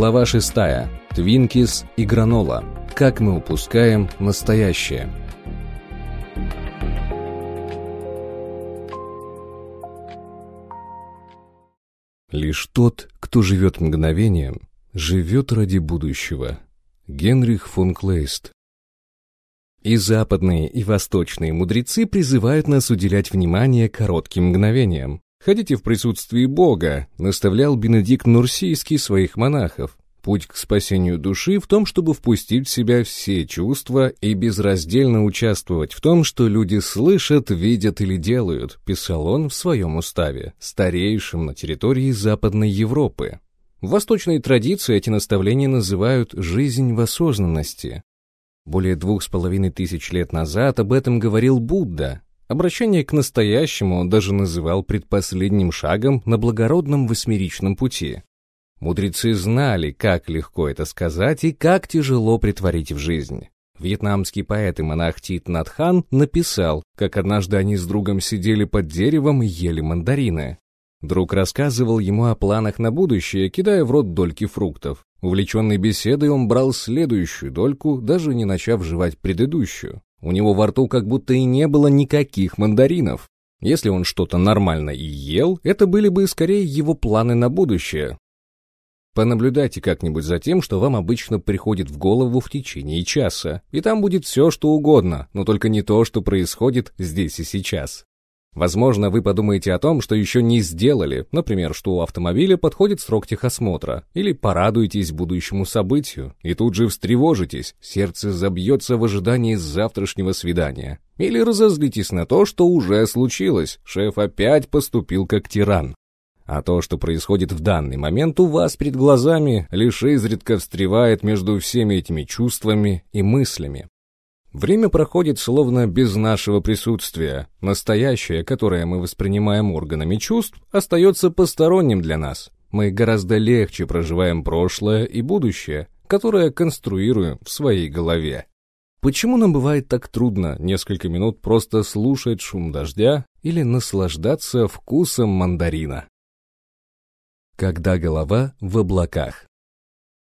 Глава 6. Твинкис и гранола. Как мы упускаем настоящее. Лишь тот, кто живет мгновением, живет ради будущего. Генрих фон Клейст. И западные, и восточные мудрецы призывают нас уделять внимание коротким мгновениям. Ходите в присутствии Бога, наставлял Бенедикт Нурсийский своих монахов. Путь к спасению души в том, чтобы впустить в себя все чувства и безраздельно участвовать в том, что люди слышат, видят или делают, писал он в своем уставе, старейшем на территории Западной Европы. В восточной традиции эти наставления называют «жизнь в осознанности». Более двух с половиной тысяч лет назад об этом говорил Будда. Обращение к настоящему он даже называл предпоследним шагом на благородном восьмеричном пути. Мудрецы знали, как легко это сказать и как тяжело притворить в жизнь. Вьетнамский поэт и монах Тит Натхан написал, как однажды они с другом сидели под деревом и ели мандарины. Друг рассказывал ему о планах на будущее, кидая в рот дольки фруктов. Увлеченный беседой он брал следующую дольку, даже не начав жевать предыдущую. У него во рту как будто и не было никаких мандаринов. Если он что-то нормально и ел, это были бы скорее его планы на будущее. Понаблюдайте как-нибудь за тем, что вам обычно приходит в голову в течение часа, и там будет все, что угодно, но только не то, что происходит здесь и сейчас. Возможно, вы подумаете о том, что еще не сделали, например, что у автомобиля подходит срок техосмотра, или порадуетесь будущему событию, и тут же встревожитесь, сердце забьется в ожидании завтрашнего свидания. Или разозлитесь на то, что уже случилось, шеф опять поступил как тиран. А то, что происходит в данный момент у вас перед глазами, лишь изредка встревает между всеми этими чувствами и мыслями. Время проходит словно без нашего присутствия. Настоящее, которое мы воспринимаем органами чувств, остается посторонним для нас. Мы гораздо легче проживаем прошлое и будущее, которое конструируем в своей голове. Почему нам бывает так трудно несколько минут просто слушать шум дождя или наслаждаться вкусом мандарина? Когда голова в облаках.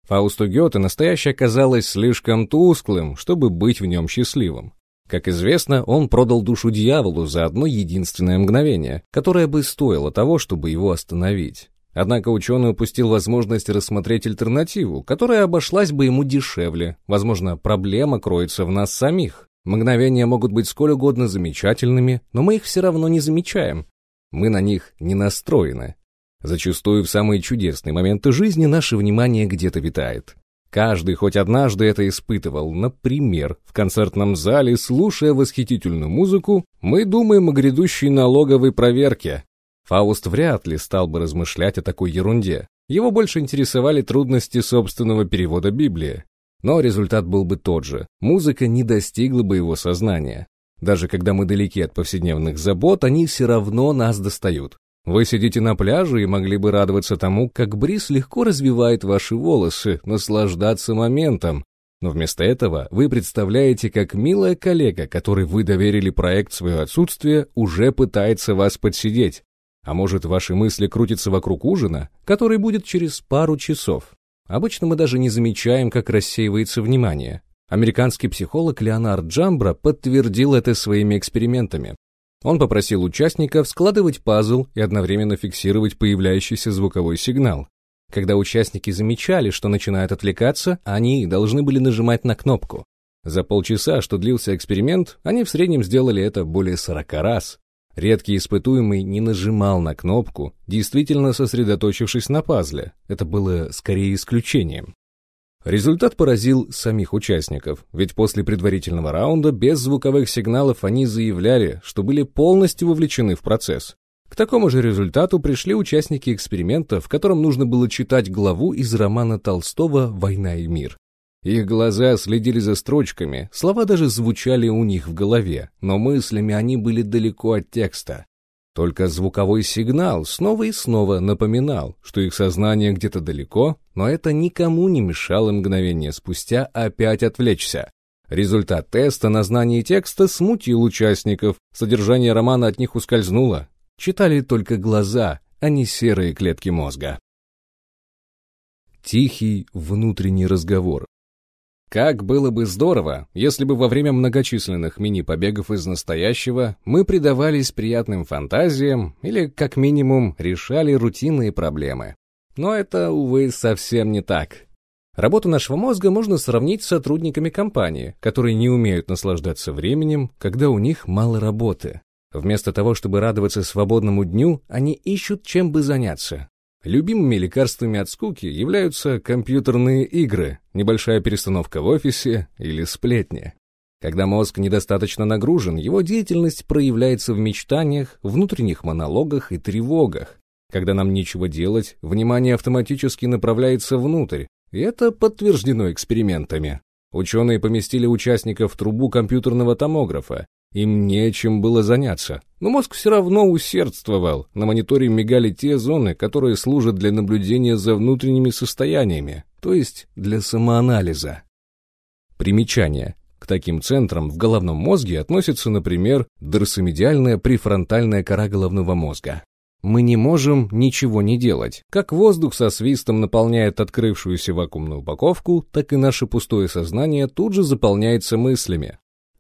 Фаусту Гёте настоящее оказалось слишком тусклым, чтобы быть в нем счастливым. Как известно, он продал душу дьяволу за одно единственное мгновение, которое бы стоило того, чтобы его остановить. Однако ученый упустил возможность рассмотреть альтернативу, которая обошлась бы ему дешевле. Возможно, проблема кроется в нас самих. Мгновения могут быть сколь угодно замечательными, но мы их все равно не замечаем. Мы на них не настроены. Зачастую в самые чудесные моменты жизни наше внимание где-то витает. Каждый хоть однажды это испытывал. Например, в концертном зале, слушая восхитительную музыку, мы думаем о грядущей налоговой проверке. Фауст вряд ли стал бы размышлять о такой ерунде. Его больше интересовали трудности собственного перевода Библии. Но результат был бы тот же. Музыка не достигла бы его сознания. Даже когда мы далеки от повседневных забот, они все равно нас достают. Вы сидите на пляже и могли бы радоваться тому, как бриз легко развивает ваши волосы, наслаждаться моментом. Но вместо этого вы представляете, как милая коллега, которой вы доверили проект свое отсутствие, уже пытается вас подсидеть. А может, ваши мысли крутятся вокруг ужина, который будет через пару часов. Обычно мы даже не замечаем, как рассеивается внимание. Американский психолог Леонард Джамбра подтвердил это своими экспериментами. Он попросил участников складывать пазл и одновременно фиксировать появляющийся звуковой сигнал. Когда участники замечали, что начинают отвлекаться, они должны были нажимать на кнопку. За полчаса, что длился эксперимент, они в среднем сделали это более 40 раз. Редкий испытуемый не нажимал на кнопку, действительно сосредоточившись на пазле. Это было скорее исключением. Результат поразил самих участников, ведь после предварительного раунда без звуковых сигналов они заявляли, что были полностью вовлечены в процесс. К такому же результату пришли участники эксперимента, в котором нужно было читать главу из романа Толстого «Война и мир». Их глаза следили за строчками, слова даже звучали у них в голове, но мыслями они были далеко от текста. Только звуковой сигнал снова и снова напоминал, что их сознание где-то далеко, но это никому не мешало мгновение спустя опять отвлечься. Результат теста на знание текста смутил участников, содержание романа от них тихий внутренний разговор. Как было бы здорово, если бы во время многочисленных мини-побегов из настоящего мы предавались приятным фантазиям или, как минимум, решали рутинные проблемы. Но это, увы, совсем не так. Работу нашего мозга можно сравнить с сотрудниками компании, которые не умеют наслаждаться временем, когда у них мало работы. Вместо того, чтобы радоваться свободному дню, они ищут, чем бы заняться. Любимыми лекарствами от скуки являются компьютерные игры, небольшая перестановка в офисе или сплетни. Когда мозг недостаточно нагружен, его деятельность проявляется в мечтаниях, внутренних монологах и тревогах. Когда нам нечего делать, внимание автоматически направляется внутрь, и это подтверждено экспериментами. Ученые поместили участников в трубу компьютерного томографа им нечем было заняться. Но мозг все равно усердствовал. На мониторе мигали те зоны, которые служат для наблюдения за внутренними состояниями, то есть для самоанализа. Примечание. К таким центрам в головном мозге относится, например, дорсомедиальная префронтальная кора головного мозга. Мы не можем ничего не делать. Как воздух со свистом наполняет открывшуюся вакуумную упаковку, так и наше пустое сознание тут же заполняется мыслями,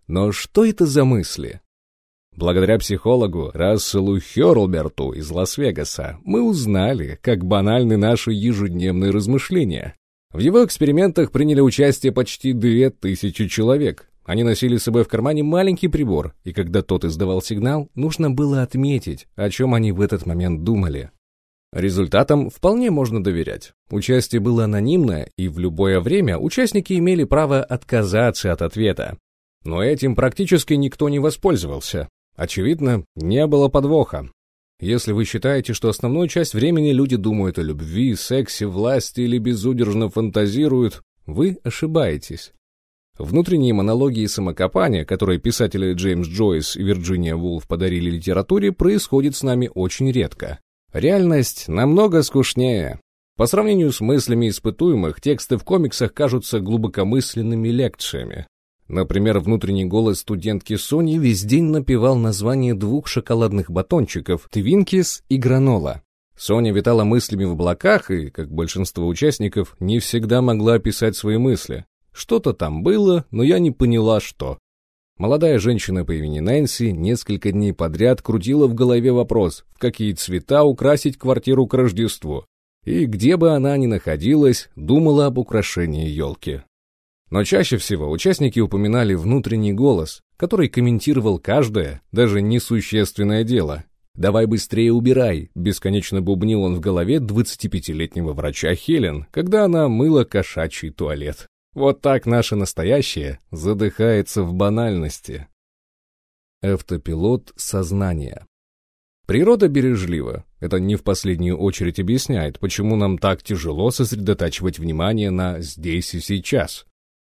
но что это за мысли? Благодаря психологу Расселу Хёрлберту из Лас-Вегаса мы узнали, как банальны наши ежедневные размышления. В его экспериментах приняли участие почти две тысячи человек. Они носили с собой в кармане маленький прибор, и когда тот издавал сигнал, нужно было отметить, о чем они в этот момент думали. Результатам вполне можно доверять. Участие было анонимное, и в любое время участники имели право отказаться от ответа. Но этим практически никто не воспользовался. Очевидно, не было подвоха. Если вы считаете, что основную часть времени люди думают о любви, сексе, власти или безудержно фантазируют, вы ошибаетесь. Внутренние монологи и самокопания, которые писатели Джеймс Джойс и Вирджиния Вулф подарили литературе, происходят с нами очень редко. Реальность намного скучнее. По сравнению с мыслями испытуемых, тексты в комиксах кажутся глубокомысленными лекциями. Например, внутренний голос студентки Сони весь день напевал название двух шоколадных батончиков «Твинкис» и «Гранола». Соня витала мыслями в облаках и, как большинство участников, не всегда могла описать свои мысли. Что-то там было, но я не поняла, что. Молодая женщина по имени Нэнси несколько дней подряд крутила в голове вопрос, в какие цвета украсить квартиру к Рождеству. И где бы она ни находилась, думала об украшении елки. Но чаще всего участники упоминали внутренний голос, который комментировал каждое, даже несущественное дело. «Давай быстрее убирай», — бесконечно бубнил он в голове 25-летнего врача Хелен, когда она мыла кошачий туалет. Вот так наше настоящее задыхается в банальности. Автопилот сознания. Природа бережлива. Это не в последнюю очередь объясняет, почему нам так тяжело сосредотачивать внимание на «здесь и сейчас».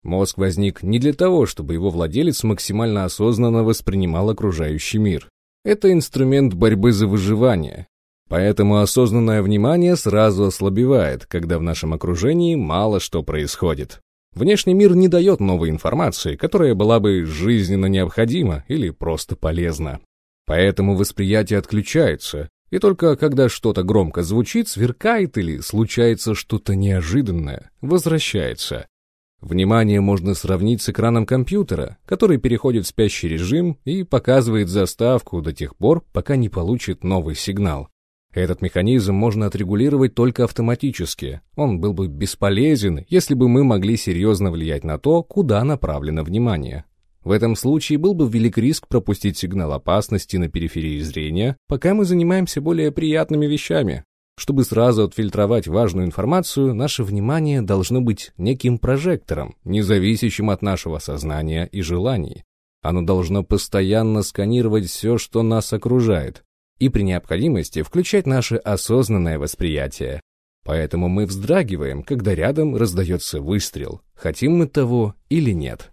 Мозг возник не для того, чтобы его владелец максимально осознанно воспринимал окружающий мир. Это инструмент борьбы за выживание. Поэтому осознанное внимание сразу ослабевает, когда в нашем окружении мало что происходит. Внешний мир не дает новой информации, которая была бы жизненно необходима или просто полезна. Поэтому восприятие отключается, и только когда что-то громко звучит, сверкает или случается что-то неожиданное, возвращается. Внимание можно сравнить с экраном компьютера, который переходит в спящий режим и показывает заставку до тех пор, пока не получит новый сигнал. Этот механизм можно отрегулировать только автоматически. Он был бы бесполезен, если бы мы могли серьезно влиять на то, куда направлено внимание. В этом случае был бы велик риск пропустить сигнал опасности на периферии зрения, пока мы занимаемся более приятными вещами, чтобы сразу отфильтровать важную информацию, наше внимание должно быть неким прожектором, независящим от нашего сознания и желаний. Оно должно постоянно сканировать все, что нас окружает, и при необходимости включать наше осознанное восприятие. Поэтому мы вздрагиваем, когда рядом раздается выстрел, хотим мы того или нет.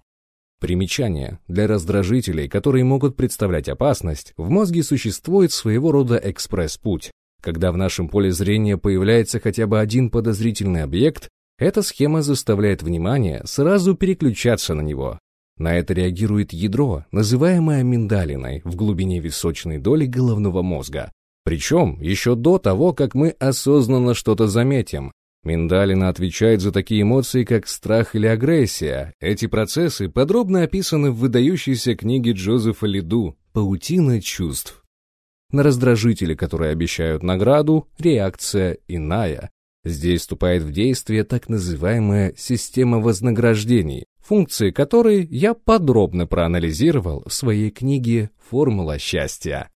Примечание. Для раздражителей, которые могут представлять опасность, в мозге существует своего рода экспресс-путь, когда в нашем поле зрения появляется хотя бы один подозрительный объект, эта схема заставляет внимание сразу переключаться на него. На это реагирует ядро, называемое миндалиной, в глубине височной доли головного мозга. Причем еще до того, как мы осознанно что-то заметим. Миндалина отвечает за такие эмоции, как страх или агрессия. Эти процессы подробно описаны в выдающейся книге Джозефа Лиду «Паутина чувств». На раздражители, которые обещают награду, реакция иная. Здесь вступает в действие так называемая система вознаграждений, функции которой я подробно проанализировал в своей книге «Формула счастья».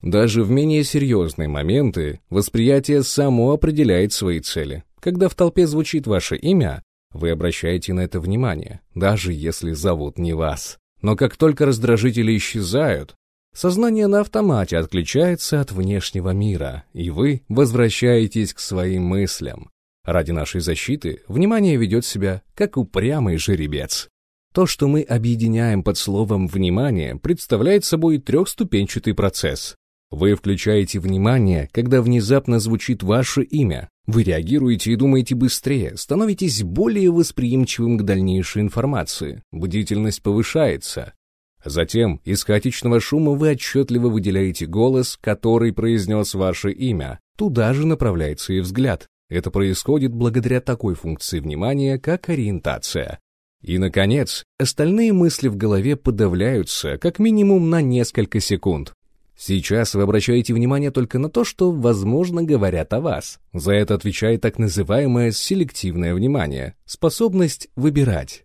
Даже в менее серьезные моменты восприятие само определяет свои цели. Когда в толпе звучит ваше имя, вы обращаете на это внимание, даже если зовут не вас. Но как только раздражители исчезают, сознание на автомате отключается от внешнего мира, и вы возвращаетесь к своим мыслям. Ради нашей защиты внимание ведет себя как упрямый жеребец. То, что мы объединяем под словом «внимание», представляет собой трехступенчатый процесс. Вы включаете внимание, когда внезапно звучит ваше имя. Вы реагируете и думаете быстрее, становитесь более восприимчивым к дальнейшей информации. Бдительность повышается. Затем из хаотичного шума вы отчетливо выделяете голос, который произнес ваше имя. Туда же направляется и взгляд. Это происходит благодаря такой функции внимания, как ориентация. И, наконец, остальные мысли в голове подавляются как минимум на несколько секунд. Сейчас вы обращаете внимание только на то, что, возможно, говорят о вас. За это отвечает так называемое селективное внимание, способность выбирать.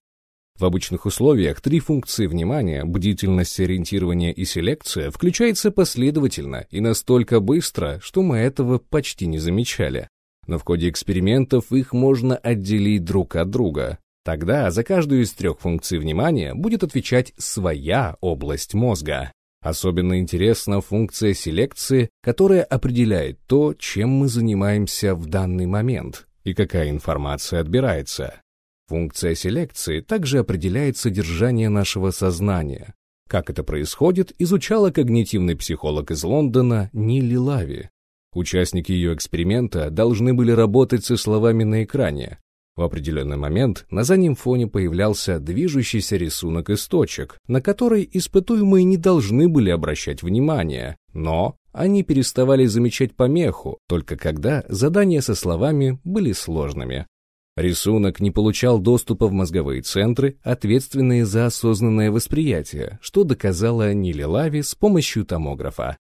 В обычных условиях три функции внимания, бдительность, ориентирование и селекция, включаются последовательно и настолько быстро, что мы этого почти не замечали. Но в ходе экспериментов их можно отделить друг от друга. Тогда за каждую из трех функций внимания будет отвечать своя область мозга. Особенно интересна функция селекции, которая определяет то, чем мы занимаемся в данный момент и какая информация отбирается. Функция селекции также определяет содержание нашего сознания. Как это происходит, изучала когнитивный психолог из Лондона Нилли Лави. Участники ее эксперимента должны были работать со словами на экране, в определенный момент на заднем фоне появлялся движущийся рисунок из точек, на который испытуемые не должны были обращать внимания, но они переставали замечать помеху, только когда задания со словами были сложными. Рисунок не получал доступа в мозговые центры, ответственные за осознанное восприятие, что доказала Нили Лави с помощью томографа.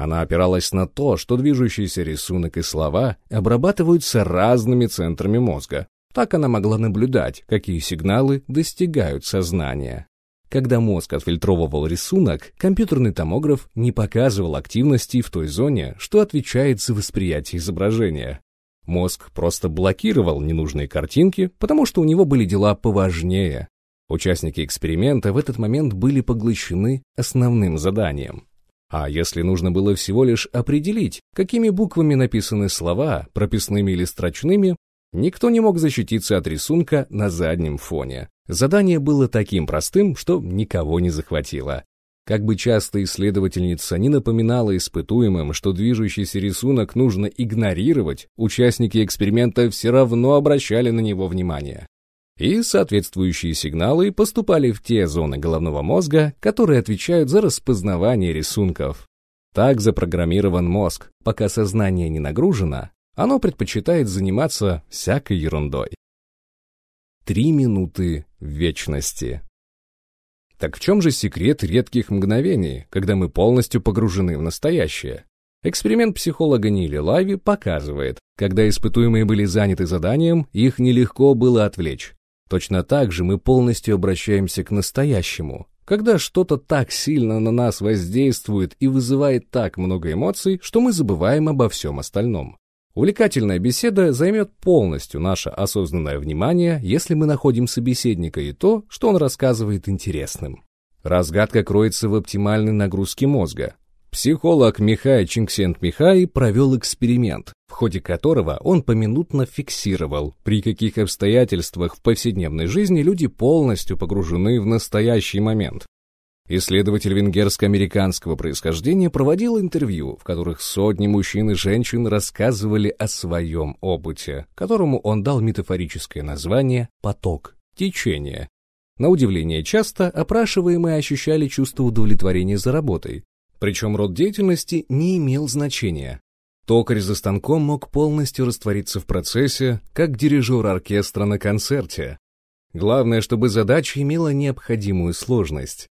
Она опиралась на то, что движущийся рисунок и слова обрабатываются разными центрами мозга. Так она могла наблюдать, какие сигналы достигают сознания. Когда мозг отфильтровывал рисунок, компьютерный томограф не показывал активности в той зоне, что отвечает за восприятие изображения. Мозг просто блокировал ненужные картинки, потому что у него были дела поважнее. Участники эксперимента в этот момент были поглощены основным заданием. А если нужно было всего лишь определить, какими буквами написаны слова, прописными или строчными, никто не мог защититься от рисунка на заднем фоне. Задание было таким простым, что никого не захватило. Как бы часто исследовательница не напоминала испытуемым, что движущийся рисунок нужно игнорировать, участники эксперимента все равно обращали на него внимание и соответствующие сигналы поступали в те зоны головного мозга, которые отвечают за распознавание рисунков. Так запрограммирован мозг, пока сознание не нагружено, оно предпочитает заниматься всякой ерундой. Три минуты вечности. Так в чем же секрет редких мгновений, когда мы полностью погружены в настоящее? Эксперимент психолога Нили Лави показывает, когда испытуемые были заняты заданием, их нелегко было отвлечь. Точно так же мы полностью обращаемся к настоящему. Когда что-то так сильно на нас воздействует и вызывает так много эмоций, что мы забываем обо всем остальном. Увлекательная беседа займет полностью наше осознанное внимание, если мы находим собеседника и то, что он рассказывает интересным. Разгадка кроется в оптимальной нагрузке мозга. Психолог Михай Чингсент-Михай провел эксперимент, в ходе которого он поминутно фиксировал, при каких обстоятельствах в повседневной жизни люди полностью погружены в настоящий момент. Исследователь венгерско-американского происхождения проводил интервью, в которых сотни мужчин и женщин рассказывали о своем опыте, которому он дал метафорическое название «поток», «течение». На удивление часто опрашиваемые ощущали чувство удовлетворения за работой, причем род деятельности не имел значения. Токарь за станком мог полностью раствориться в процессе, как дирижер оркестра на концерте. Главное, чтобы задача имела необходимую сложность.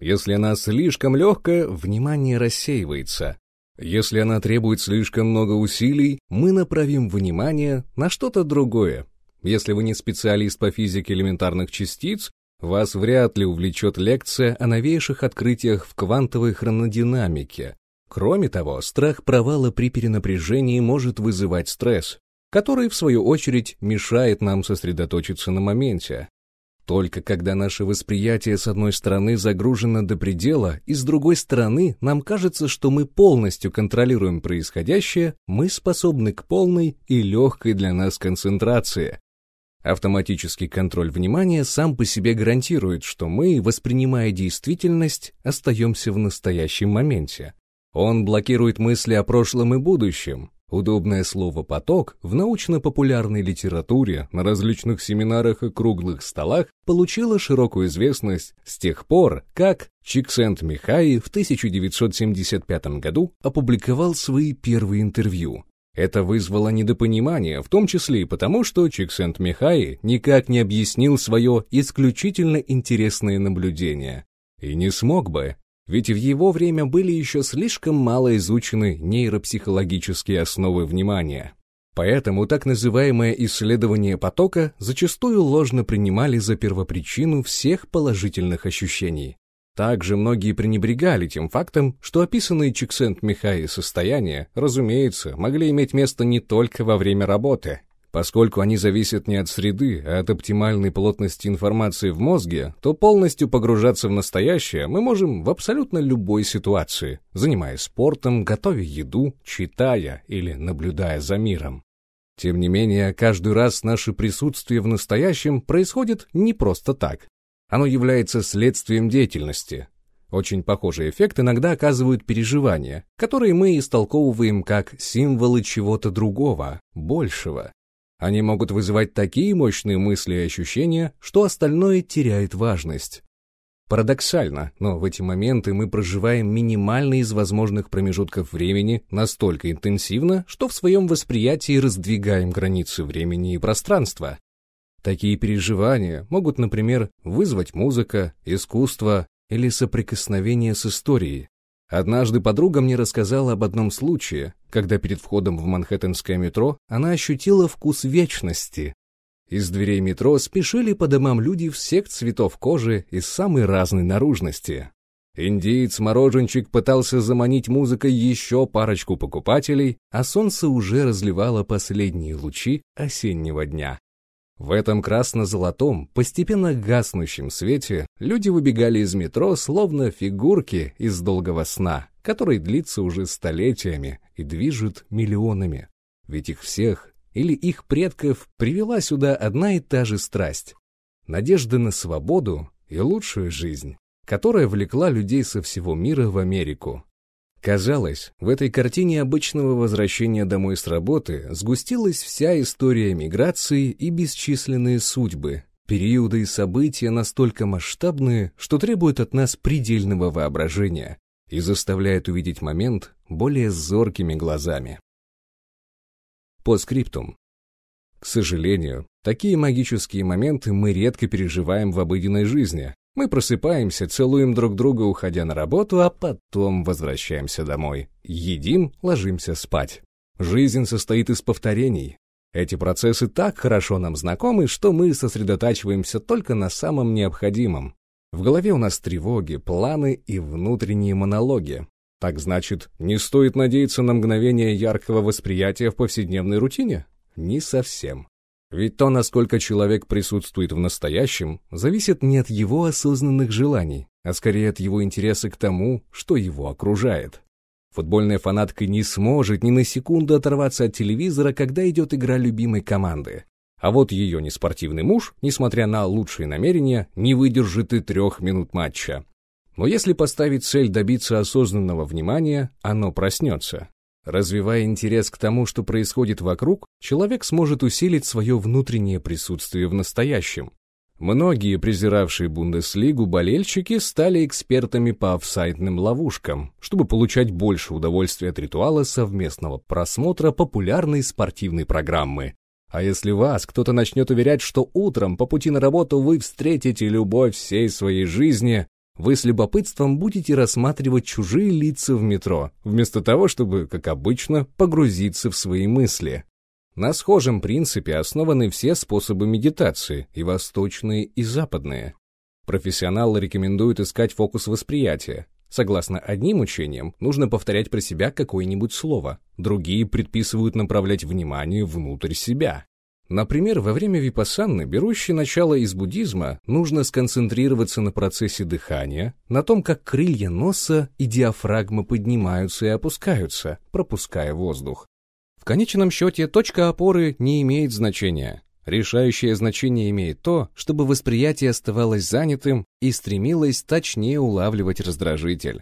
Если она слишком легкая, внимание рассеивается. Если она требует слишком много усилий, мы направим внимание на что-то другое. Если вы не специалист по физике элементарных частиц, вас вряд ли увлечет лекция о новейших открытиях в квантовой хронодинамике, Кроме того, страх провала при перенапряжении может вызывать стресс, который, в свою очередь, мешает нам сосредоточиться на моменте. Только когда наше восприятие с одной стороны загружено до предела, и с другой стороны нам кажется, что мы полностью контролируем происходящее, мы способны к полной и легкой для нас концентрации. Автоматический контроль внимания сам по себе гарантирует, что мы, воспринимая действительность, остаемся в настоящем моменте. Он блокирует мысли о прошлом и будущем. Удобное слово «поток» в научно-популярной литературе, на различных семинарах и круглых столах получило широкую известность с тех пор, как Чиксент Михай в 1975 году опубликовал свои первые интервью. Это вызвало недопонимание, в том числе и потому, что Чиксент Михай никак не объяснил свое исключительно интересное наблюдение. И не смог бы, ведь в его время были еще слишком мало изучены нейропсихологические основы внимания. Поэтому так называемое исследование потока зачастую ложно принимали за первопричину всех положительных ощущений. Также многие пренебрегали тем фактом, что описанные Чиксент Михай состояния, разумеется, могли иметь место не только во время работы, Поскольку они зависят не от среды, а от оптимальной плотности информации в мозге, то полностью погружаться в настоящее мы можем в абсолютно любой ситуации, занимаясь спортом, готовя еду, читая или наблюдая за миром. Тем не менее, каждый раз наше присутствие в настоящем происходит не просто так. Оно является следствием деятельности. Очень похожий эффект иногда оказывают переживания, которые мы истолковываем как символы чего-то другого, большего. Они могут вызывать такие мощные мысли и ощущения, что остальное теряет важность. Парадоксально, но в эти моменты мы проживаем минимальный из возможных промежутков времени настолько интенсивно, что в своем восприятии раздвигаем границы времени и пространства. Такие переживания могут, например, вызвать музыка, искусство или соприкосновение с историей. Однажды подруга мне рассказала об одном случае, когда перед входом в Манхэттенское метро она ощутила вкус вечности. Из дверей метро спешили по домам люди всех цветов кожи и самой разной наружности. Индиец-мороженчик пытался заманить музыкой еще парочку покупателей, а солнце уже разливало последние лучи осеннего дня. В этом красно-золотом, постепенно гаснущем свете люди выбегали из метро, словно фигурки из долгого сна, который длится уже столетиями и движет миллионами. Ведь их всех или их предков привела сюда одна и та же страсть — надежда на свободу и лучшую жизнь, которая влекла людей со всего мира в Америку, Казалось, в этой картине обычного возвращения домой с работы сгустилась вся история миграции и бесчисленные судьбы, периоды и события настолько масштабные, что требуют от нас предельного воображения и заставляют увидеть момент более зоркими глазами. По скриптум. К сожалению, такие магические моменты мы редко переживаем в обыденной жизни, мы просыпаемся, целуем друг друга, уходя на работу, а потом возвращаемся домой. Едим, ложимся спать. Жизнь состоит из повторений. Эти процессы так хорошо нам знакомы, что мы сосредотачиваемся только на самом необходимом. В голове у нас тревоги, планы и внутренние монологи. Так значит, не стоит надеяться на мгновение яркого восприятия в повседневной рутине? Не совсем. Ведь то, насколько человек присутствует в настоящем, зависит не от его осознанных желаний, а скорее от его интереса к тому, что его окружает. Футбольная фанатка не сможет ни на секунду оторваться от телевизора, когда идет игра любимой команды. А вот ее неспортивный муж, несмотря на лучшие намерения, не выдержит и трех минут матча. Но если поставить цель добиться осознанного внимания, оно проснется. Развивая интерес к тому, что происходит вокруг, человек сможет усилить свое внутреннее присутствие в настоящем. Многие презиравшие Бундеслигу болельщики стали экспертами по офсайдным ловушкам, чтобы получать больше удовольствия от ритуала совместного просмотра популярной спортивной программы. А если вас кто-то начнет уверять, что утром по пути на работу вы встретите любовь всей своей жизни, вы с любопытством будете рассматривать чужие лица в метро, вместо того, чтобы, как обычно, погрузиться в свои мысли. На схожем принципе основаны все способы медитации, и восточные, и западные. Профессионалы рекомендуют искать фокус восприятия. Согласно одним учениям, нужно повторять про себя какое-нибудь слово, другие предписывают направлять внимание внутрь себя. Например, во время випассанны, берущей начало из буддизма, нужно сконцентрироваться на процессе дыхания, на том, как крылья носа и диафрагма поднимаются и опускаются, пропуская воздух. В конечном счете, точка опоры не имеет значения. Решающее значение имеет то, чтобы восприятие оставалось занятым и стремилось точнее улавливать раздражитель.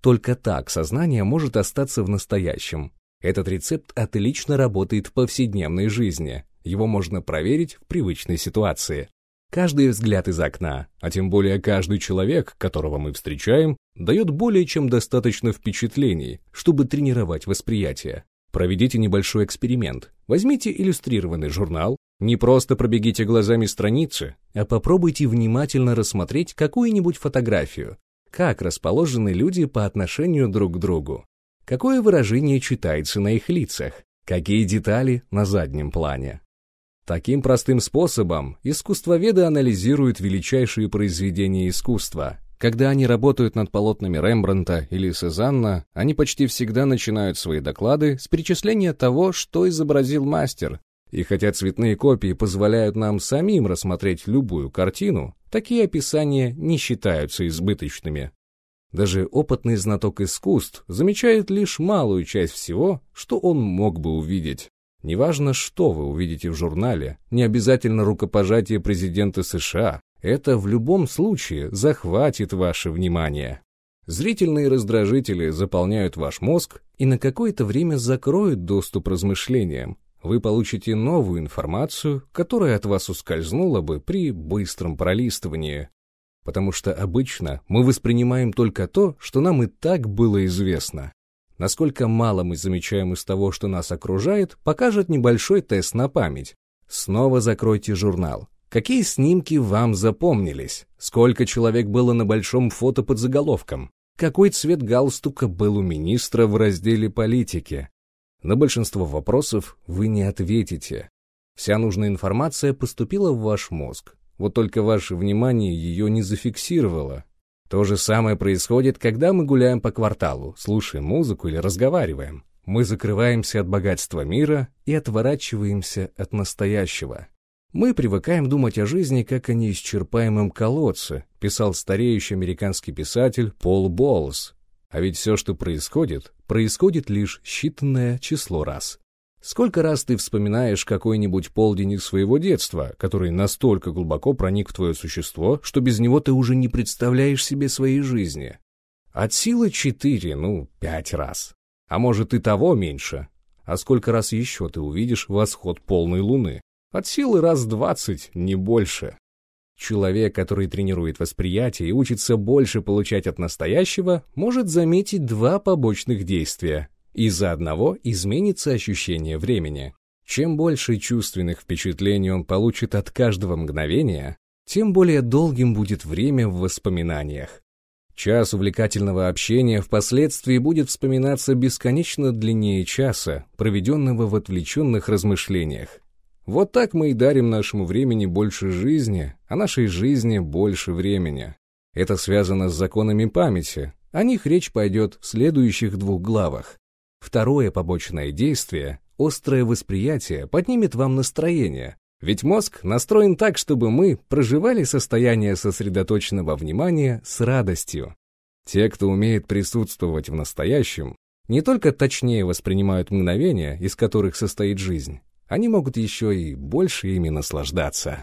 Только так сознание может остаться в настоящем. Этот рецепт отлично работает в повседневной жизни. Его можно проверить в привычной ситуации. Каждый взгляд из окна, а тем более каждый человек, которого мы встречаем, дает более чем достаточно впечатлений, чтобы тренировать восприятие. Проведите небольшой эксперимент. Возьмите иллюстрированный журнал, не просто пробегите глазами страницы, а попробуйте внимательно рассмотреть какую-нибудь фотографию. Как расположены люди по отношению друг к другу? Какое выражение читается на их лицах? Какие детали на заднем плане? Таким простым способом искусствоведы анализируют величайшие произведения искусства, когда они работают над полотнами Рембранта или Сезанна, они почти всегда начинают свои доклады с перечисления того, что изобразил мастер. И хотя цветные копии позволяют нам самим рассмотреть любую картину, такие описания не считаются избыточными. Даже опытный знаток искусств замечает лишь малую часть всего, что он мог бы увидеть. Неважно, что вы увидите в журнале, не обязательно рукопожатие президента США, это в любом случае захватит ваше внимание. Зрительные раздражители заполняют ваш мозг и на какое-то время закроют доступ размышлениям. Вы получите новую информацию, которая от вас ускользнула бы при быстром пролистывании. Потому что обычно мы воспринимаем только то, что нам и так было известно. Насколько мало мы замечаем из того, что нас окружает, покажет небольшой тест на память. Снова закройте журнал. Какие снимки вам запомнились? Сколько человек было на большом фото под заголовком? Какой цвет галстука был у министра в разделе «Политики»? На большинство вопросов вы не ответите. Вся нужная информация поступила в ваш мозг, вот только ваше внимание ее не зафиксировало. То же самое происходит, когда мы гуляем по кварталу, слушаем музыку или разговариваем. Мы закрываемся от богатства мира и отворачиваемся от настоящего. Мы привыкаем думать о жизни как о неисчерпаемом колодце, писал стареющий американский писатель Пол Боллс. А ведь все, что происходит, происходит лишь считанное число раз. Сколько раз ты вспоминаешь какой-нибудь полдень из своего детства, который настолько глубоко проник в твое существо, что без него ты уже не представляешь себе своей жизни? От силы четыре, ну, пять раз. А может и того меньше. А сколько раз еще ты увидишь восход полной луны? От силы раз двадцать, не больше. Человек, который тренирует восприятие и учится больше получать от настоящего, может заметить два побочных действия. Из-за одного изменится ощущение времени. Чем больше чувственных впечатлений он получит от каждого мгновения, тем более долгим будет время в воспоминаниях. Час увлекательного общения впоследствии будет вспоминаться бесконечно длиннее часа, проведенного в отвлеченных размышлениях. Вот так мы и дарим нашему времени больше жизни, а нашей жизни больше времени. Это связано с законами памяти, о них речь пойдет в следующих двух главах. Второе побочное действие, острое восприятие, поднимет вам настроение, ведь мозг настроен так, чтобы мы проживали состояние сосредоточенного внимания с радостью. Те, кто умеет присутствовать в настоящем, не только точнее воспринимают мгновения, из которых состоит жизнь, они могут еще и больше ими наслаждаться.